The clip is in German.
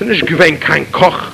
ist nicht gewesen kein Koch,